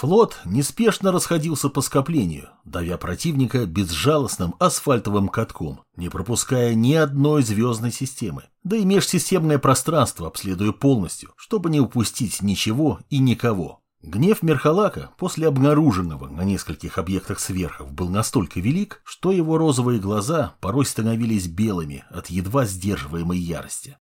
Флот неспешно расходился по скоплению, давя противника безжалостным асфальтовым катком, не пропуская ни одной звездной системы, да и межсистемное пространство обследуя полностью, чтобы не упустить ничего и никого. Гнев Мерхалака после обнаруженного на нескольких объектах сверхов был настолько велик, что его розовые глаза порой становились белыми от едва сдерживаемой ярости.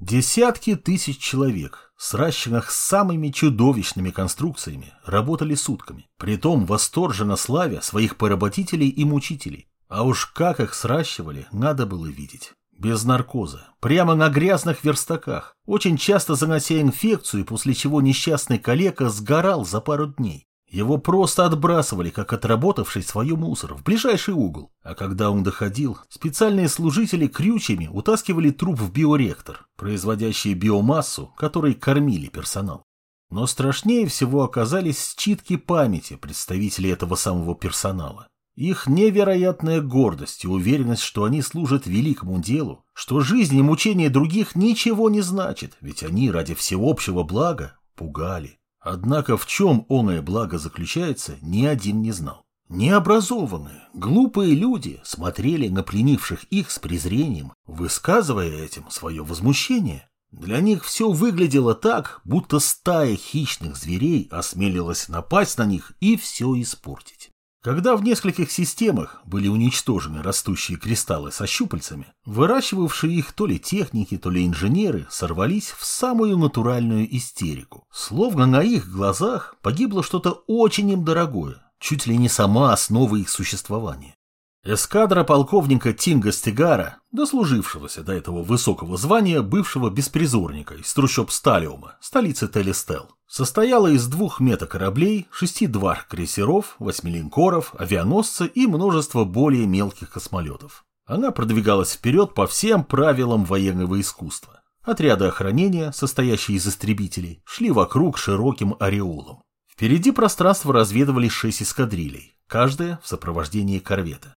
Десятки тысяч человек, сращенных с самыми чудовищными конструкциями, работали сутками, притом восторженно славя своих поработителей и мучителей. А уж как их сращивали, надо было видеть без наркоза, прямо на грязных верстаках, очень часто занося инфекцию, после чего несчастный калека сгорал за пару дней. Его просто отбрасывали, как отработавший свой мусор, в ближайший угол. А когда он доходил, специальные служители крючьями утаскивали труп в биореактор, производящий биомассу, которой кормили персонал. Но страшнее всего оказались считки памяти представителей этого самого персонала. Их невероятная гордость и уверенность, что они служат великому делу, что жизнь и мучения других ничего не значит, ведь они ради всеобщего блага пугали. Однако в чем оное благо заключается, ни один не знал. Необразованные, глупые люди смотрели на пленивших их с презрением, высказывая этим свое возмущение. Для них все выглядело так, будто стая хищных зверей осмелилась напасть на них и все испортить. Когда в нескольких системах были уничтожены растущие кристаллы со щупальцами, выращивавшие их то ли техники, то ли инженеры сорвались в самую натуральную истерику. Словно на их глазах погибло что-то очень им дорогое, чуть ли не сама основа их существования. Эскадра полковника Тинга Стегара, дослужившегося до этого высокого звания бывшего беспризорника из трущоб Сталиума, столицы Телестел, состояла из двух метакораблей, шести дварх-крейсеров, восьми линкоров, авианосца и множества более мелких космолетов. Она продвигалась вперед по всем правилам военного искусства. Отряды охранения, состоящие из истребителей, шли вокруг широким ореолом. Впереди пространство разведывали шесть эскадрилей, каждая в сопровождении корвета.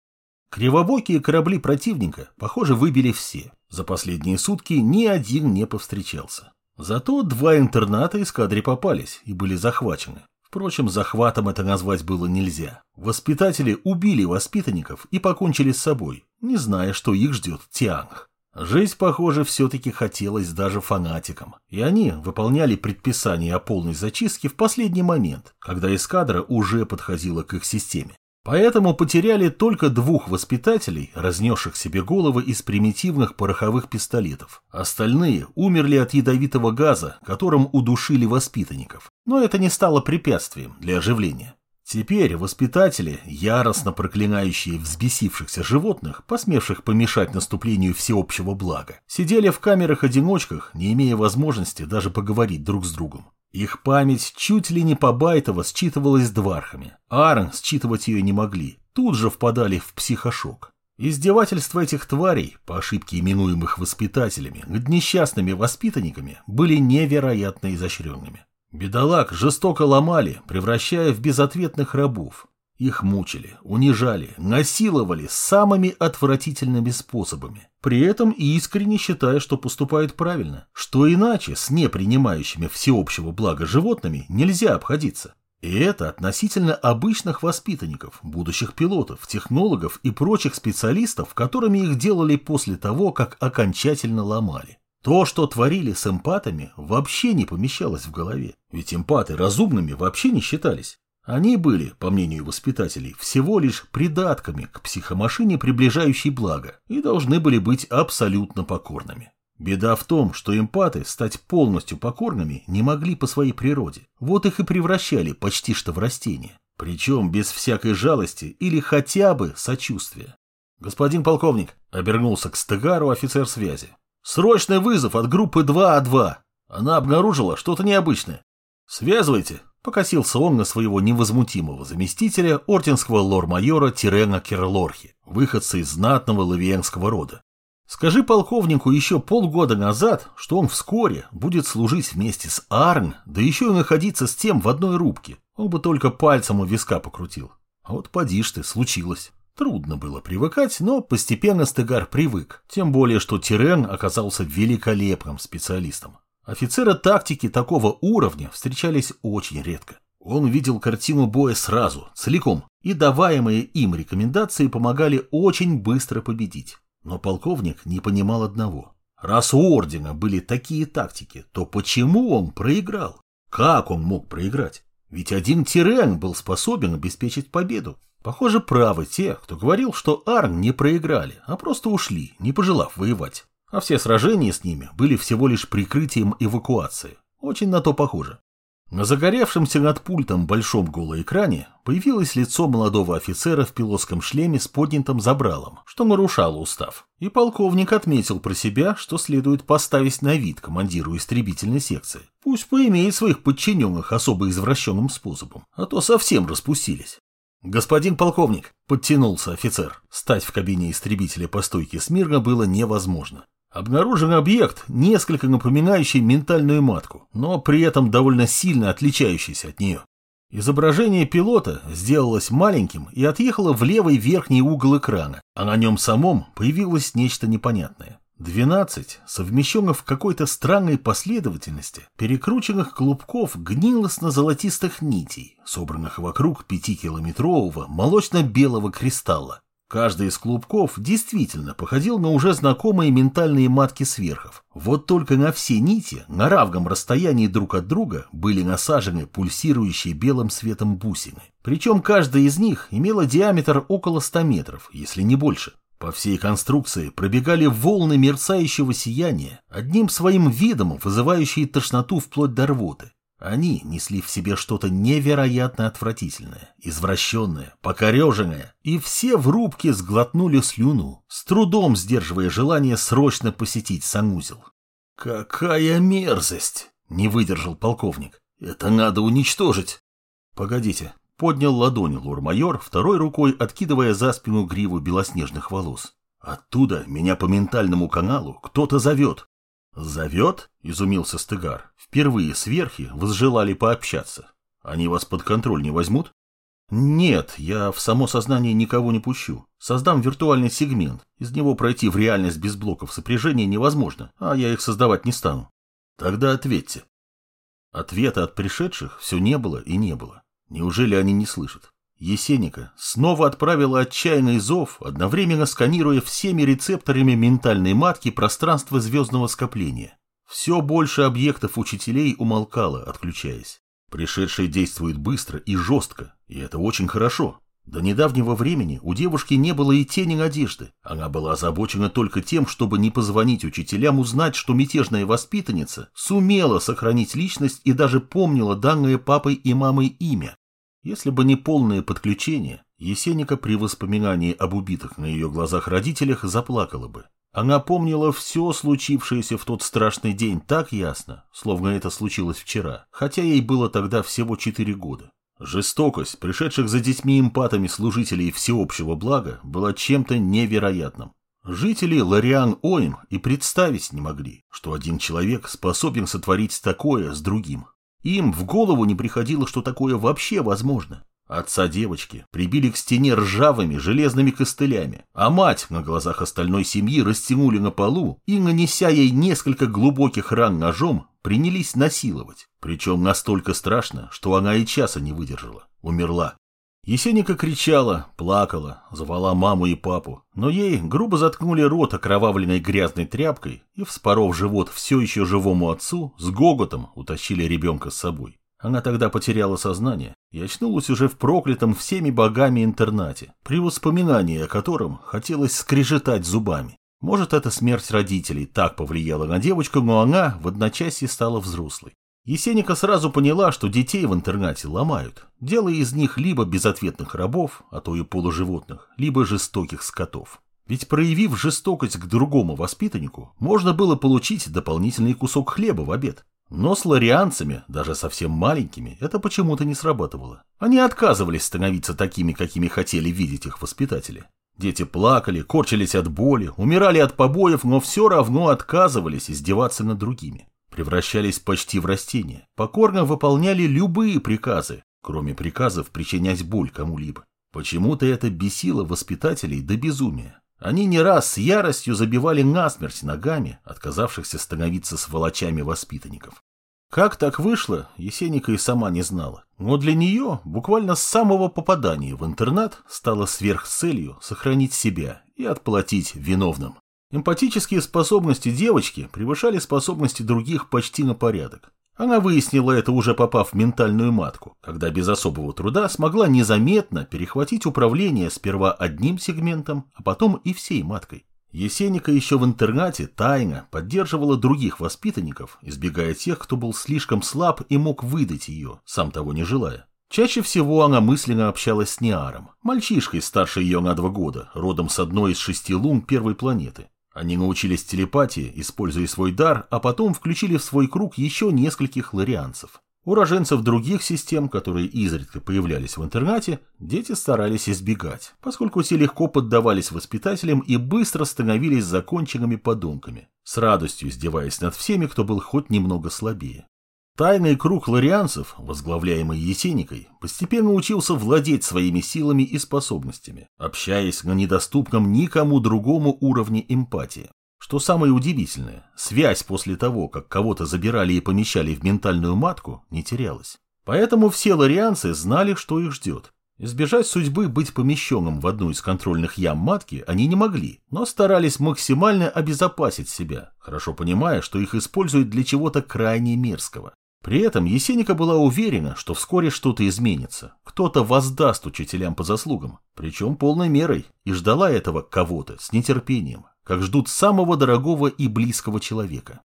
Кривобокие корабли противника, похоже, выбили все. За последние сутки ни один не повстречался. Зато два интерната эскадре попались и были захвачены. Впрочем, захватом это назвать было нельзя. Воспитатели убили воспитанников и покончили с собой, не зная, что их ждет Тианг. Жизнь, похоже, все-таки хотелось даже фанатикам, и они выполняли предписание о полной зачистке в последний момент, когда эскадра уже подходила к их системе. Поэтому потеряли только двух воспитателей, разнесших себе головы из примитивных пороховых пистолетов. Остальные умерли от ядовитого газа, которым удушили воспитанников. Но это не стало препятствием для оживления. Теперь воспитатели, яростно проклинающие взбесившихся животных, посмевших помешать наступлению всеобщего блага, сидели в камерах-одиночках, не имея возможности даже поговорить друг с другом. Их память чуть ли не по байтово считывалась двархами. Арн считывать ее не могли, тут же впадали в психошок. Издевательства этих тварей, по ошибке именуемых воспитателями, над несчастными воспитанниками, были невероятно изощренными. Бедолаг жестоко ломали, превращая в безответных рабов. Их мучили, унижали, насиловали самыми отвратительными способами, при этом искренне считая, что поступают правильно, что иначе с непринимающими всеобщего блага животными нельзя обходиться. И это относительно обычных воспитанников, будущих пилотов, технологов и прочих специалистов, которыми их делали после того, как окончательно ломали. То, что творили с эмпатами, вообще не помещалось в голове, ведь эмпаты разумными вообще не считались. Они были, по мнению воспитателей, всего лишь придатками к психомашине, приближающей благо, и должны были быть абсолютно покорными. Беда в том, что эмпаты стать полностью покорными не могли по своей природе. Вот их и превращали почти что в растения. Причем без всякой жалости или хотя бы сочувствия. «Господин полковник», — обернулся к Стегару офицер связи. «Срочный вызов от группы 2А2. Она обнаружила что-то необычное. Связывайте, Покосился он на своего невозмутимого заместителя, орденского лор-майора Тирена Кирлорхи, выходца из знатного лавиенского рода. Скажи полковнику еще полгода назад, что он вскоре будет служить вместе с Арн, да еще и находиться с тем в одной рубке. Он бы только пальцем у виска покрутил. А вот поди ж ты, случилось. Трудно было привыкать, но постепенно Стегар привык. Тем более, что Тирен оказался великолепным специалистом. Офицеры тактики такого уровня встречались очень редко. Он видел картину боя сразу, целиком, и даваемые им рекомендации помогали очень быстро победить. Но полковник не понимал одного. Раз у Ордена были такие тактики, то почему он проиграл? Как он мог проиграть? Ведь один Тирен был способен обеспечить победу. Похоже, правы те, кто говорил, что Арн не проиграли, а просто ушли, не пожелав воевать. А все сражения с ними были всего лишь прикрытием эвакуации. Очень на то похоже. На загоревшемся над пультом большом голоэкране появилось лицо молодого офицера в пилотском шлеме с поднятым забралом, что нарушало устав. И полковник отметил про себя, что следует поставить на вид командиру истребительной секции. Пусть поимеет своих подчиненных особо извращенным способом, а то совсем распустились. «Господин полковник», — подтянулся офицер. Стать в кабине истребителя по стойке смирно было невозможно. Обнаружен объект, несколько напоминающий ментальную матку, но при этом довольно сильно отличающийся от нее. Изображение пилота сделалось маленьким и отъехало в левый верхний угол экрана, а на нем самом появилось нечто непонятное. Двенадцать, совмещенных в какой-то странной последовательности, перекрученных клубков гнилостно-золотистых нитей, собранных вокруг пятикилометрового молочно-белого кристалла. Каждый из клубков действительно походил на уже знакомые ментальные матки сверхов. Вот только на все нити, на равном расстоянии друг от друга, были насажены пульсирующие белым светом бусины. Причем каждая из них имела диаметр около 100 метров, если не больше. По всей конструкции пробегали волны мерцающего сияния, одним своим видом вызывающие тошноту вплоть до рвоты. Они несли в себе что-то невероятно отвратительное, извращенное, покореженное, и все в рубке сглотнули слюну, с трудом сдерживая желание срочно посетить санузел. «Какая мерзость!» — не выдержал полковник. «Это надо уничтожить!» «Погодите!» — поднял ладонь лор-майор, второй рукой откидывая за спину гриву белоснежных волос. «Оттуда меня по ментальному каналу кто-то зовет». «Зовет?» — изумился Стыгар. Впервые сверхи возжелали пообщаться. Они вас под контроль не возьмут? Нет, я в само сознание никого не пущу. Создам виртуальный сегмент. Из него пройти в реальность без блоков сопряжения невозможно, а я их создавать не стану. Тогда ответьте. Ответа от пришедших все не было и не было. Неужели они не слышат? Есеника снова отправила отчаянный зов, одновременно сканируя всеми рецепторами ментальной матки пространство звездного скопления. Все больше объектов учителей умолкало, отключаясь. Пришедшие действуют быстро и жестко, и это очень хорошо. До недавнего времени у девушки не было и тени надежды. Она была озабочена только тем, чтобы не позвонить учителям узнать, что мятежная воспитанница сумела сохранить личность и даже помнила данное папой и мамой имя. Если бы не полное подключение, Есеника при воспоминании об убитых на ее глазах родителях заплакала бы. Она помнила все случившееся в тот страшный день так ясно, словно это случилось вчера, хотя ей было тогда всего четыре года. Жестокость пришедших за детьми-эмпатами служителей всеобщего блага была чем-то невероятным. Жители Лариан-Оим и представить не могли, что один человек способен сотворить такое с другим. Им в голову не приходило, что такое вообще возможно. Отца девочки прибили к стене ржавыми железными костылями, а мать на глазах остальной семьи растянули на полу и, нанеся ей несколько глубоких ран ножом, принялись насиловать. Причем настолько страшно, что она и часа не выдержала. Умерла. Есеника кричала, плакала, звала маму и папу, но ей грубо заткнули рот окровавленной грязной тряпкой и, вспоров живот все еще живому отцу, с гоготом утащили ребенка с собой. Она тогда потеряла сознание и очнулась уже в проклятом всеми богами интернате, при воспоминании о котором хотелось скрежетать зубами. Может, эта смерть родителей так повлияла на девочку, но она в одночасье стала взрослой. Есеника сразу поняла, что детей в интернате ломают, делая из них либо безответных рабов, а то и полуживотных, либо жестоких скотов. Ведь проявив жестокость к другому воспитаннику, можно было получить дополнительный кусок хлеба в обед. Но с ларианцами, даже совсем маленькими, это почему-то не срабатывало. Они отказывались становиться такими, какими хотели видеть их воспитатели. Дети плакали, корчились от боли, умирали от побоев, но все равно отказывались издеваться над другими. Превращались почти в растения, покорно выполняли любые приказы, кроме приказов причинять боль кому-либо. Почему-то это бесило воспитателей до безумия. Они не раз с яростью забивали насмерть ногами, отказавшихся становиться сволочами воспитанников. Как так вышло, Есеника и сама не знала. Но для нее буквально с самого попадания в интернат стало сверхцелью сохранить себя и отплатить виновным. Эмпатические способности девочки превышали способности других почти на порядок. Она выяснила это уже попав в ментальную матку, когда без особого труда смогла незаметно перехватить управление сперва одним сегментом, а потом и всей маткой. Есеника еще в интернате тайно поддерживала других воспитанников, избегая тех, кто был слишком слаб и мог выдать ее, сам того не желая. Чаще всего она мысленно общалась с Неаром, мальчишкой старше ее на два года, родом с одной из шести лун первой планеты. Они научились телепатии, используя свой дар, а потом включили в свой круг еще нескольких ларианцев. Уроженцев других систем, которые изредка появлялись в интернате, дети старались избегать, поскольку те легко поддавались воспитателям и быстро становились законченными подонками, с радостью издеваясь над всеми, кто был хоть немного слабее. Тайный круг ларианцев, возглавляемый Есеникой, постепенно учился владеть своими силами и способностями, общаясь на недоступном никому другому уровне эмпатии. Что самое удивительное, связь после того, как кого-то забирали и помещали в ментальную матку, не терялась. Поэтому все ларианцы знали, что их ждет. Избежать судьбы быть помещенным в одну из контрольных ям матки они не могли, но старались максимально обезопасить себя, хорошо понимая, что их используют для чего-то крайне мерзкого. При этом Есеника была уверена, что вскоре что-то изменится, кто-то воздаст учителям по заслугам, причем полной мерой, и ждала этого кого-то с нетерпением как ждут самого дорогого и близкого человека.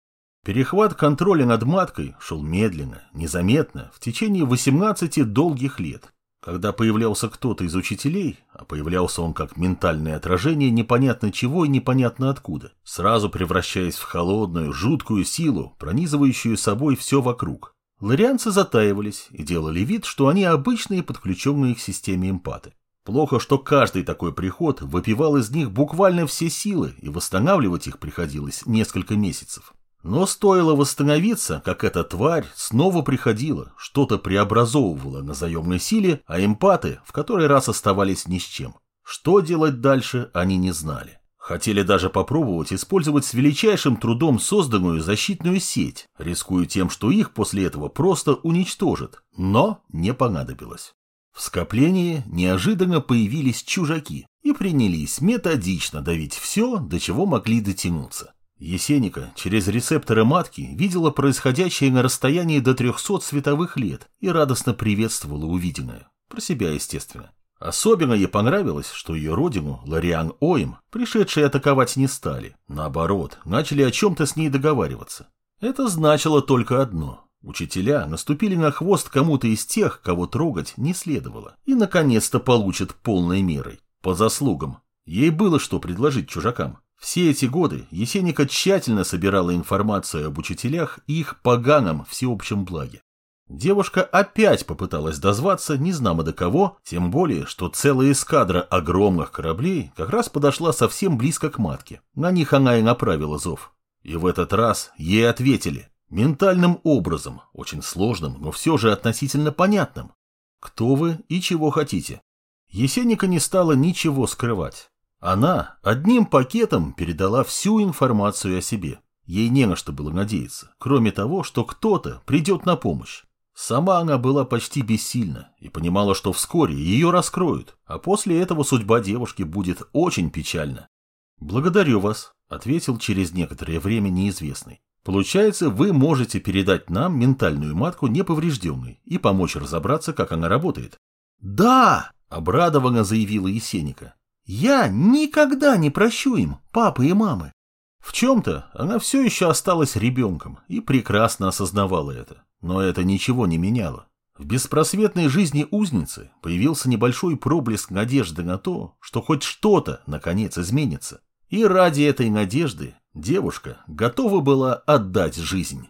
Перехват контроля над маткой шел медленно, незаметно, в течение 18 долгих лет. Когда появлялся кто-то из учителей, а появлялся он как ментальное отражение непонятно чего и непонятно откуда, сразу превращаясь в холодную, жуткую силу, пронизывающую собой все вокруг. Ларианцы затаивались и делали вид, что они обычные подключенные к системе эмпаты. Плохо, что каждый такой приход выпивал из них буквально все силы, и восстанавливать их приходилось несколько месяцев. Но стоило восстановиться, как эта тварь снова приходила, что-то преобразовывала на заемной силе, а эмпаты в который раз оставались ни с чем. Что делать дальше, они не знали. Хотели даже попробовать использовать с величайшим трудом созданную защитную сеть, рискуя тем, что их после этого просто уничтожат, но не понадобилось. В скоплении неожиданно появились чужаки и принялись методично давить все, до чего могли дотянуться. Есеника через рецепторы матки видела происходящее на расстоянии до 300 световых лет и радостно приветствовала увиденное. Про себя, естественно. Особенно ей понравилось, что ее родину, Лариан Оим, пришедшие атаковать не стали. Наоборот, начали о чем-то с ней договариваться. Это значило только одно. Учителя наступили на хвост кому-то из тех, кого трогать не следовало, и наконец-то получат полной мерой, по заслугам. Ей было что предложить чужакам. Все эти годы Есеника тщательно собирала информацию об учителях и их поганом всеобщем благе. Девушка опять попыталась дозваться незнамо до кого, тем более, что целая эскадра огромных кораблей как раз подошла совсем близко к матке. На них она и направила зов. И в этот раз ей ответили Ментальным образом, очень сложным, но все же относительно понятным. Кто вы и чего хотите? Есеника не стала ничего скрывать. Она одним пакетом передала всю информацию о себе. Ей не на что было надеяться, кроме того, что кто-то придет на помощь. Сама она была почти бессильна и понимала, что вскоре ее раскроют, а после этого судьба девушки будет очень печальна. «Благодарю вас», — ответил через некоторое время неизвестный. Получается, вы можете передать нам ментальную матку неповрежденной и помочь разобраться, как она работает. Да, обрадованно заявила Есеника. Я никогда не прощу им, папы и мамы. В чем-то она все еще осталась ребенком и прекрасно осознавала это. Но это ничего не меняло. В беспросветной жизни узницы появился небольшой проблеск надежды на то, что хоть что-то, наконец, изменится. И ради этой надежды Девушка готова была отдать жизнь.